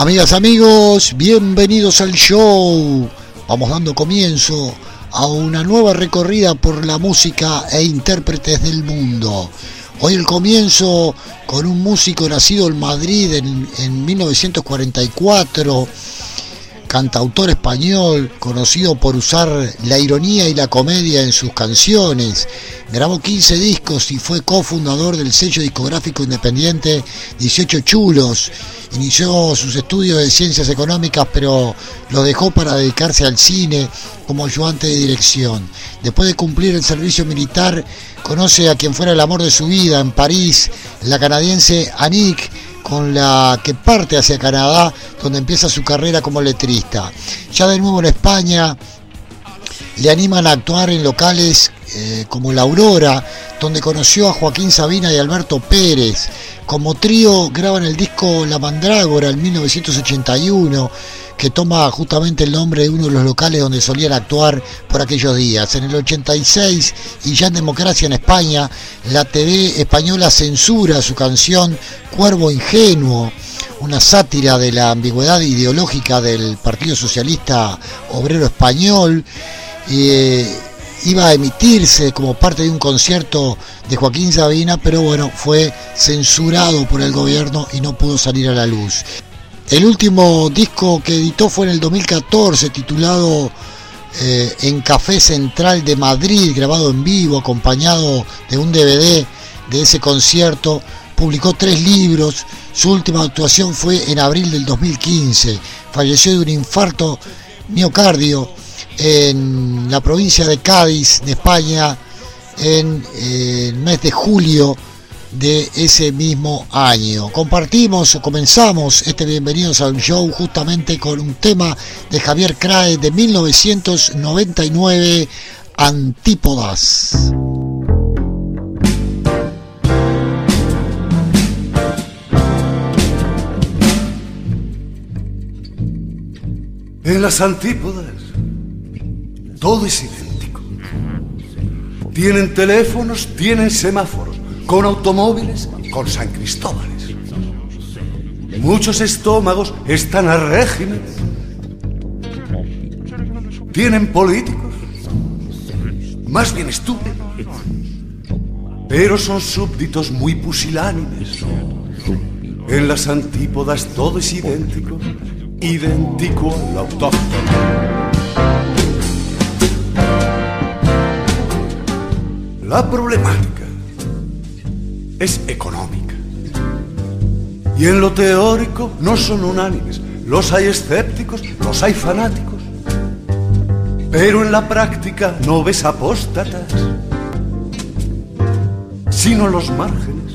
Amigas, amigos, bienvenidos al show. Vamos dando comienzo a una nueva recorrida por la música e intérpretes del mundo. Hoy el comienzo con un músico nacido en Madrid en, en 1944 cantautor español conocido por usar la ironía y la comedia en sus canciones. Grabó 15 discos y fue cofundador del sello discográfico independiente 18 Chulos. Inició sus estudios de ciencias económicas, pero lo dejó para dedicarse al cine como ayudante de dirección. Después de cumplir el servicio militar, conoce a quien fuera el amor de su vida en París, la canadiense Annick con la que parte hacia Canadá, donde empieza su carrera como letrista. Ya de nuevo en España, le animan a actuar en locales eh, como La Aurora, donde conoció a Joaquín Sabina y Alberto Pérez. Como trío graban el disco La Mandrágora en 1981 que toma justamente el nombre de uno de los locales donde solían actuar por aquellos días. En el 86 y ya en Democracia en España, la TV española censura su canción Cuervo Ingenuo, una sátira de la ambigüedad ideológica del Partido Socialista Obrero Español. Eh, iba a emitirse como parte de un concierto de Joaquín Sabina, pero bueno, fue censurado por el gobierno y no pudo salir a la luz. El último disco que editó fue en el 2014, titulado eh, En Café Central de Madrid, grabado en vivo, acompañado de un DVD de ese concierto. Publicó tres libros. Su última actuación fue en abril del 2015. Falleció de un infarto miocardio en la provincia de Cádiz, de España, en eh, el mes de julio de ese mismo año. Compartimos o comenzamos este Bienvenidos al Show justamente con un tema de Javier Crae de 1999, Antípodas. En las antípodas todo es idéntico. Tienen teléfonos, tienen semáforos con automóviles, con San Cristóbales. Muchos estómagos están a régimen. Tienen políticos, más bien estúpidos, pero son súbditos muy pusilánimes. En las antípodas todo es idéntico, idéntico al autóctono. La problemática es económica. Y en lo teórico no son unánimes. Los hay escépticos, los hay fanáticos. Pero en la práctica no ves apóstatas, sino los márgenes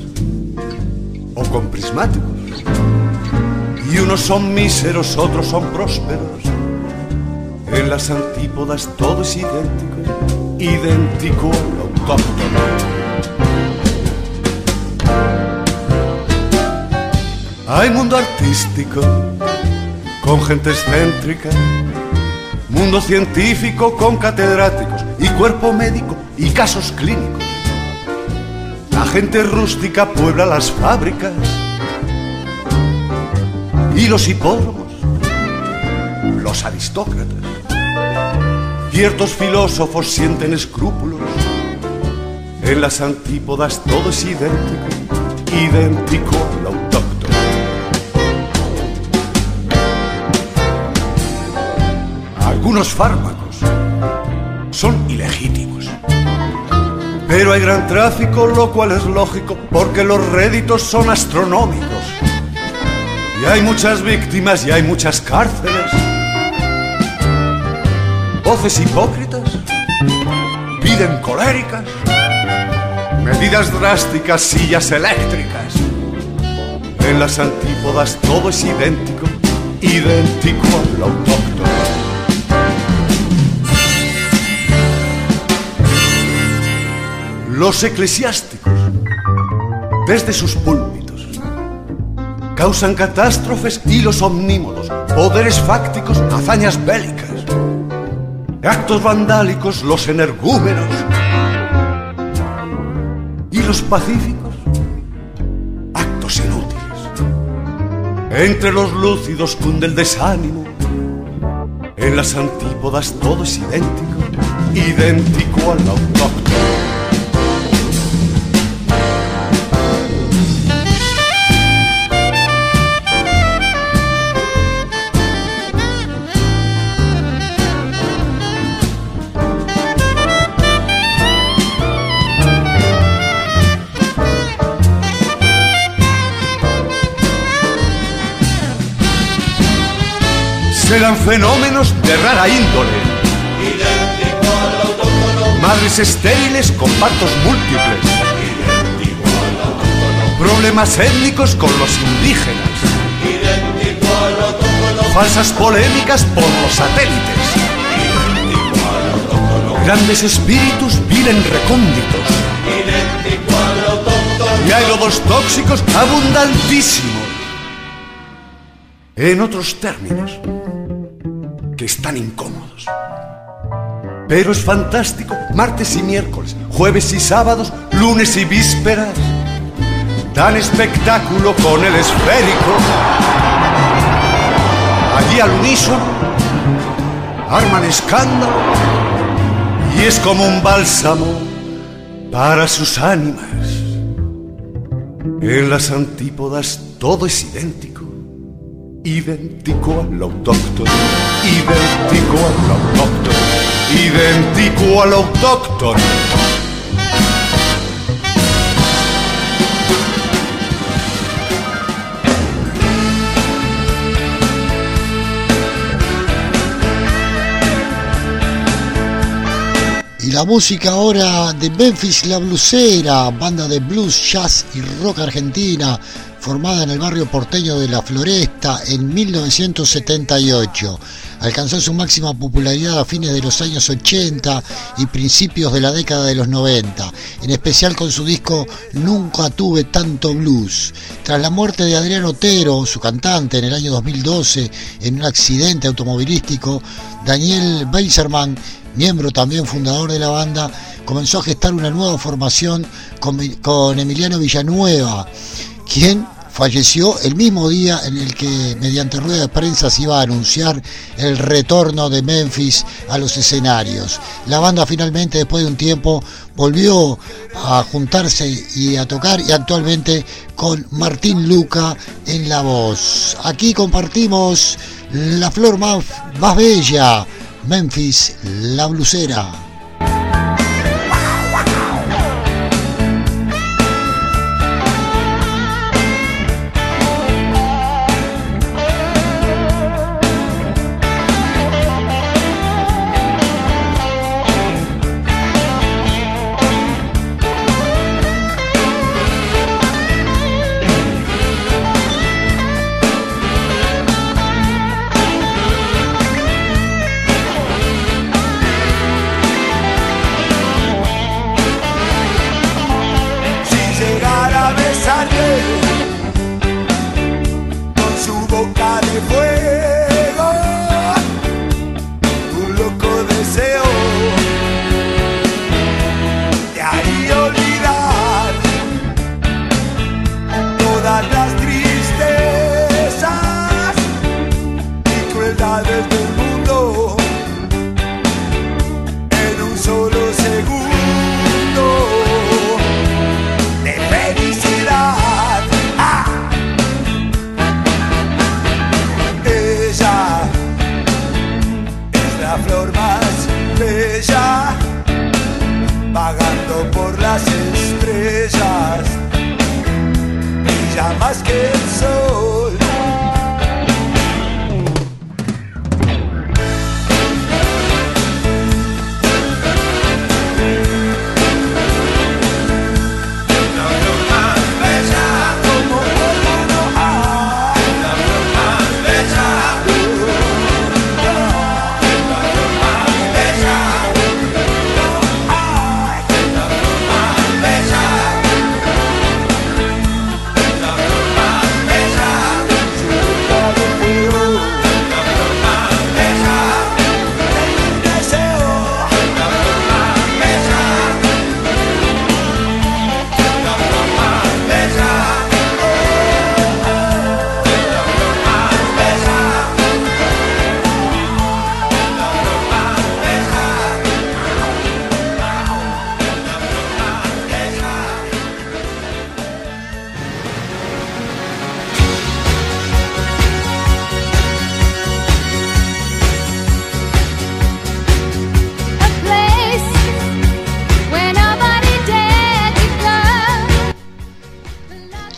o con prismáticos. Y unos son míseros, otros son prósperos. En las antípodas todo es idéntico, idéntico al autóctono. Hay mundo artístico con gente excéntrica, mundo científico con catedráticos y cuerpo médico y casos clínicos. La gente rústica puebla las fábricas y los hipódromos, los aristócratas. Ciertos filósofos sienten escrúpulos. En las antípodas todo es idéntico, idéntico algunos fármacos son ilegítimos. Pero hay gran tráfico, lo cual es lógico, porque los réditos son astronómicos. Y hay muchas víctimas y hay muchas cárceles. Voces hipócritas piden coléricas, medidas drásticas, sillas eléctricas. En las antípodas todo es idéntico, idéntico al autóctono. Los eclesiásticos, desde sus púlpitos, causan catástrofes y los omnímodos, poderes fácticos, hazañas bélicas, actos vandálicos, los energúmenos y los pacíficos, actos inútiles. Entre los lúcidos cunde el desánimo. En las antípodas todo es idéntico, idéntico al autóctono. Serán fenómenos de rara índole. Madres estériles con partos múltiples. Problemas étnicos con los indígenas. Falsas polémicas por los satélites. Grandes espíritus viven recónditos. Y hay lodos tóxicos abundantísimos. En otros términos, están incómodos. Pero es fantástico, martes y miércoles, jueves y sábados, lunes y vísperas. Dan espectáculo con el esférico. Allí al unísono, arman escándalo y es como un bálsamo para sus ánimas. En las antípodas todo es idéntico idéntico al autóctono, idéntico al autóctono, idéntico al autóctono. Y la música ahora de Memphis La Blusera, banda de blues, jazz y rock argentina, formada en el barrio porteño de La Floresta en 1978. Alcanzó su máxima popularidad a fines de los años 80 y principios de la década de los 90, en especial con su disco Nunca tuve tanto blues. Tras la muerte de Adrián Otero, su cantante, en el año 2012, en un accidente automovilístico, Daniel Beiserman miembro también fundador de la banda, comenzó a gestar una nueva formación con, Emiliano Villanueva, quien falleció el mismo día en el que mediante rueda de prensa se iba a anunciar el retorno de Memphis a los escenarios. La banda finalmente después de un tiempo volvió a juntarse y a tocar y actualmente con Martín Luca en la voz. Aquí compartimos la flor más, más bella Memphis, la blusera.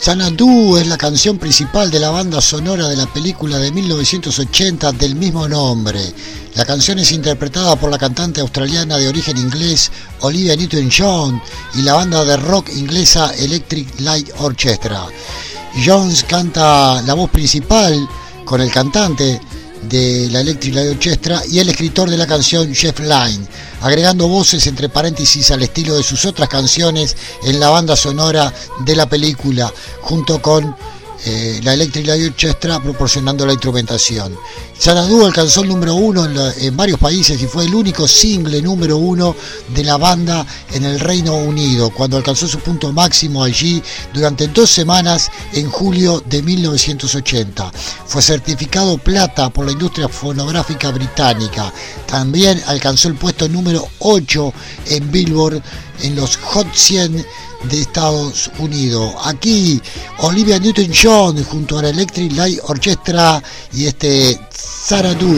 Xanadu es la canción principal de la banda sonora de la película de 1980 del mismo nombre. La canción es interpretada por la cantante australiana de origen inglés Olivia Newton-John y la banda de rock inglesa Electric Light Orchestra. Jones canta la voz principal con el cantante de la Electric Light Orchestra y el escritor de la canción Jeff Lynne, agregando voces entre paréntesis al estilo de sus otras canciones en la banda sonora de la película, junto con eh, la Electric Light Orchestra proporcionando la instrumentación. Xanadu alcanzó el número uno en, varios países y fue el único single número uno de la banda en el Reino Unido, cuando alcanzó su punto máximo allí durante dos semanas en julio de 1980. Fue certificado plata por la industria fonográfica británica. También alcanzó el puesto número 8 en Billboard en los Hot 100 de Estados Unidos. Aquí Olivia Newton-John junto a la Electric Light Orchestra y este Saradu.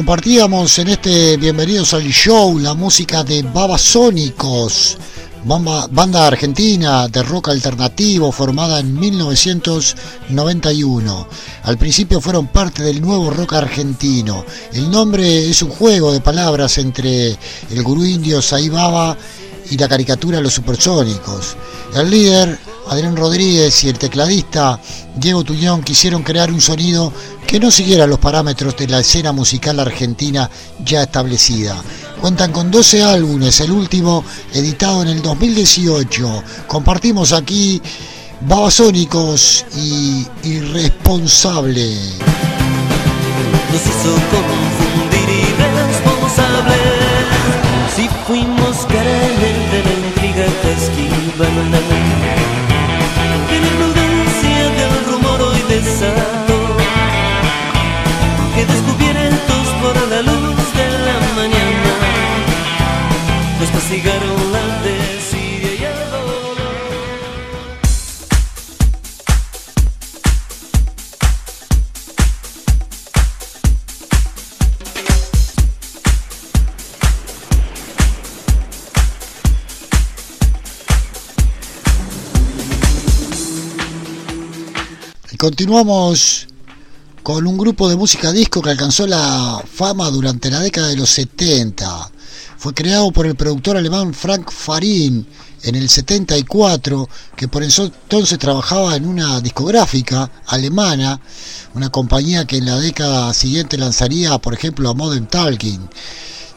Compartíamos en este Bienvenidos al Show la música de Babasónicos, banda argentina de rock alternativo formada en 1991. Al principio fueron parte del nuevo rock argentino. El nombre es un juego de palabras entre el gurú indio Sai Baba y la caricatura Los Supersónicos. El líder, Adrián Rodríguez, y el tecladista, Diego Tuñón, quisieron crear un sonido que no siguiera los parámetros de la escena musical argentina ya establecida. Cuentan con 12 álbumes, el último editado en el 2018. Compartimos aquí Babasónicos y Irresponsable. nos hizo confundir irresponsables. Si fuimos carnes de la intriga que esquivan que la imprudencia del rumor hoy desató que descubiertos por la luz de la mañana. Nos castigaron la desidia y continuamos con un grupo de música disco que alcanzó la fama durante la década de los 70. Fue creado por el productor alemán Frank Farin en el 74, que por entonces trabajaba en una discográfica alemana, una compañía que en la década siguiente lanzaría, por ejemplo, a Modern Talking.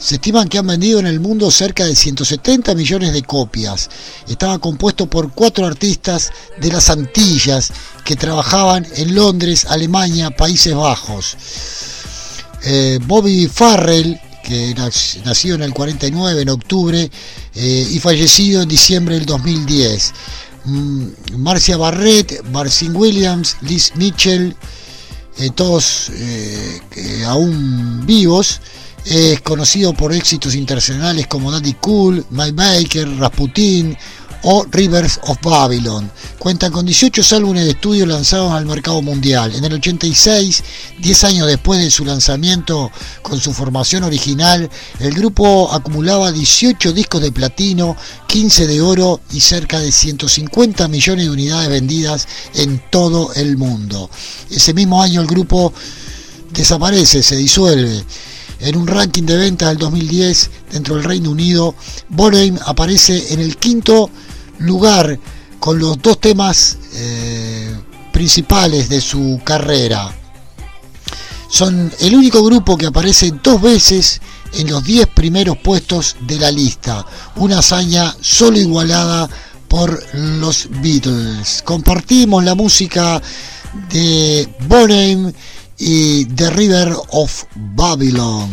Se estiman que han vendido en el mundo cerca de 170 millones de copias. Estaba compuesto por cuatro artistas de las Antillas que trabajaban en Londres, Alemania, Países Bajos. Eh, Bobby Farrell, que nac- nació en el 49, en octubre, eh, y fallecido en diciembre del 2010. Mm, Marcia Barrett, Marcin Williams, Liz Mitchell, eh, todos aún vivos. Es conocido por éxitos internacionales como Daddy Cool, My Baker, Rasputin o Rivers of Babylon. Cuentan con 18 álbumes de estudio lanzados al mercado mundial. En el 86, 10 años después de su lanzamiento con su formación original, el grupo acumulaba 18 discos de platino, 15 de oro y cerca de 150 millones de unidades vendidas en todo el mundo. Ese mismo año el grupo desaparece, se disuelve. En un ranking de ventas del 2010 dentro del Reino Unido, Bonheim aparece en el quinto lugar con los dos temas eh, principales de su carrera. Son el único grupo que aparece dos veces en los 10 primeros puestos de la lista, una hazaña solo igualada por los Beatles. Compartimos la música de Bonheim y The River of Babylon.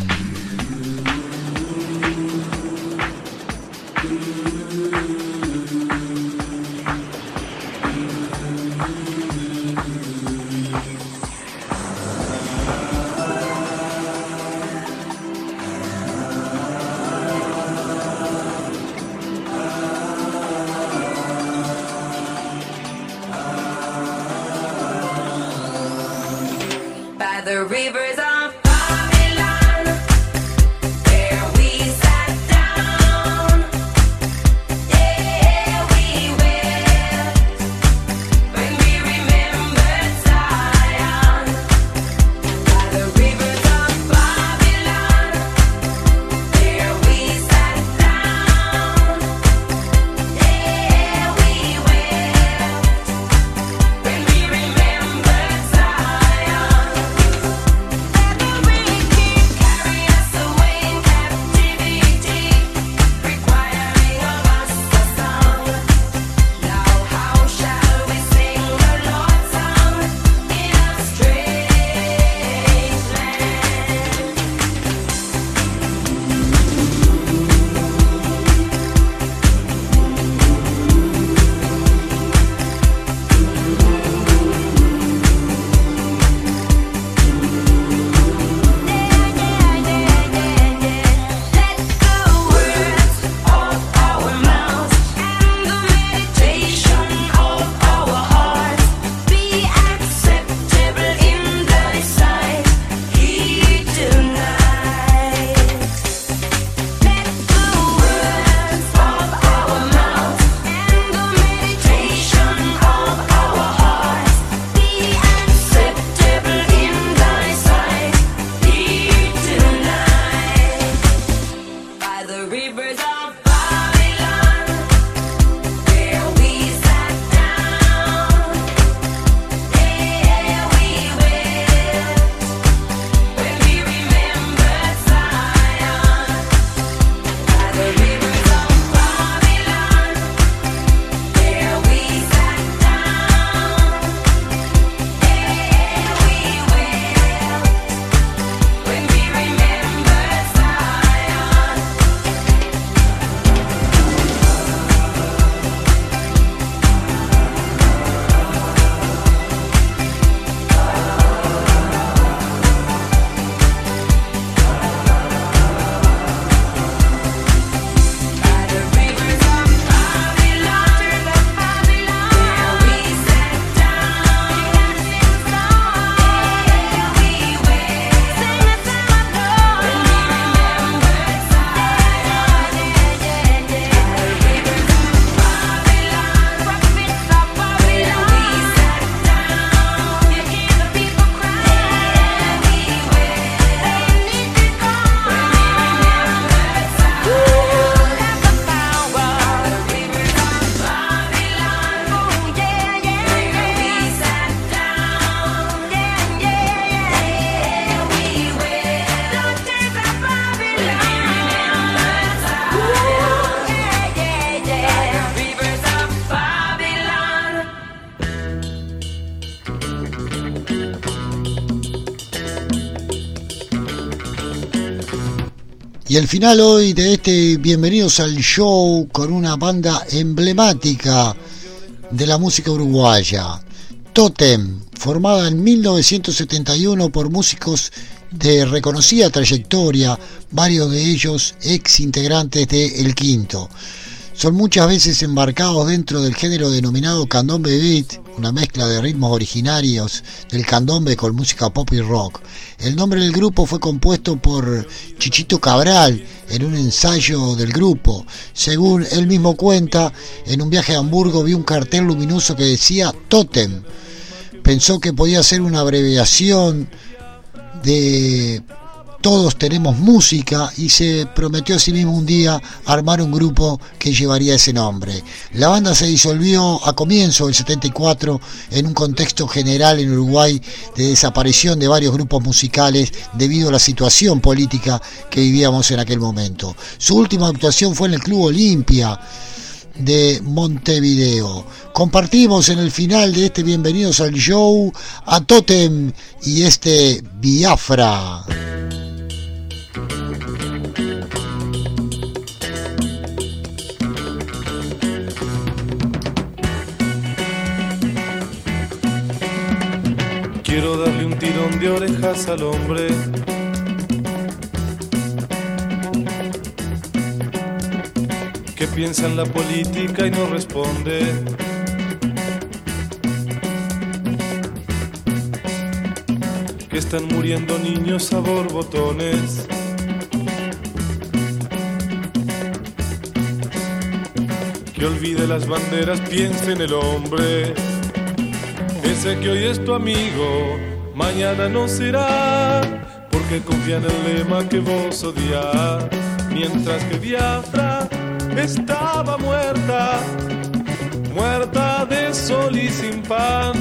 Y el final hoy de este Bienvenidos al Show con una banda emblemática de la música uruguaya, Totem, formada en 1971 por músicos de reconocida trayectoria, varios de ellos ex integrantes de El Quinto. Son muchas veces embarcados dentro del género denominado candombe beat, una mezcla de ritmos originarios del candombe con música pop y rock. El nombre del grupo fue compuesto por Chichito Cabral en un ensayo del grupo. Según él mismo cuenta, en un viaje a Hamburgo vi un cartel luminoso que decía Totem. Pensó que podía ser una abreviación de todos tenemos música y se prometió a sí mismo un día armar un grupo que llevaría ese nombre. La banda se disolvió a comienzo del 74 en un contexto general en Uruguay de desaparición de varios grupos musicales debido a la situación política que vivíamos en aquel momento. Su última actuación fue en el Club Olimpia de Montevideo. Compartimos en el final de este Bienvenidos al Show a Totem y este Biafra. Quiero darle un tirón de orejas al hombre. Que piensa en la política y no responde. Que están muriendo niños a borbotones. Que olvide las banderas, piense en el hombre. Ese que hoy es tu amigo, mañana no será, porque confía en el lema que vos odias. Mientras que Biafra estaba muerta, muerta de sol y sin pan.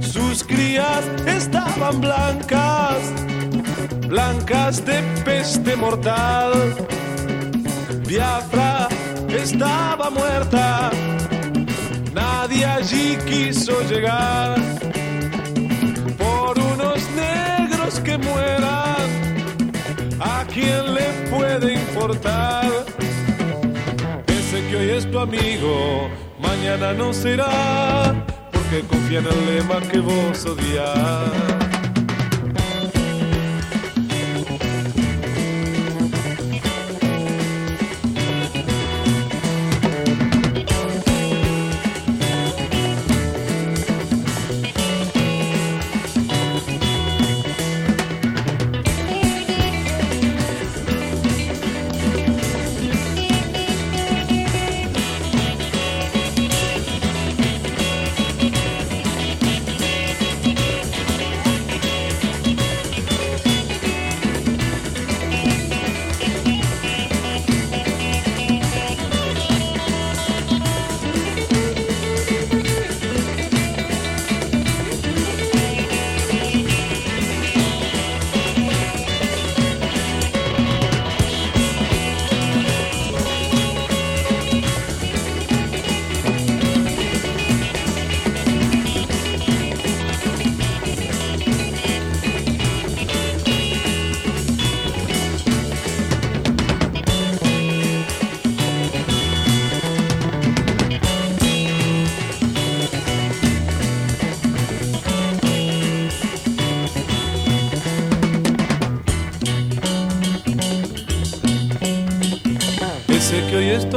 Sus crías estaban blancas, blancas de peste mortal. Biafra estaba muerta Nadie allí quiso llegar por unos negros que mueran. ¿A quién le puede importar? Ese que hoy es tu amigo, mañana no será, porque confía en el lema que vos odias.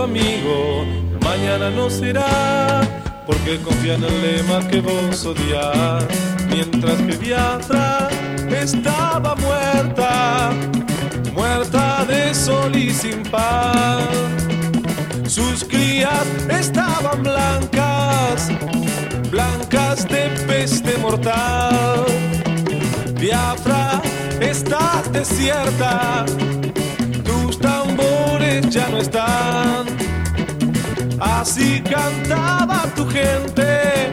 Amigo, mañana no será, porque confía en el lema que vos odias, mientras que Biafra estaba muerta, muerta de sol y sin pan. Sus crías estaban blancas, blancas de peste mortal. Biafra, estás desierta, ya no están. Así cantaba tu gente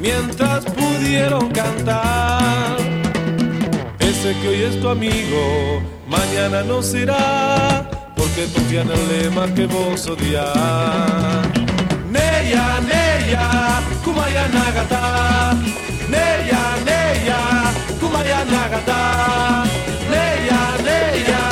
mientras pudieron cantar. Ese que hoy es tu amigo, mañana no será, porque confía en el lema que vos odias. Neya, Neya, Kumaya Nagata. Neya, Neya, Kumaya Nagata. Neya, Neya.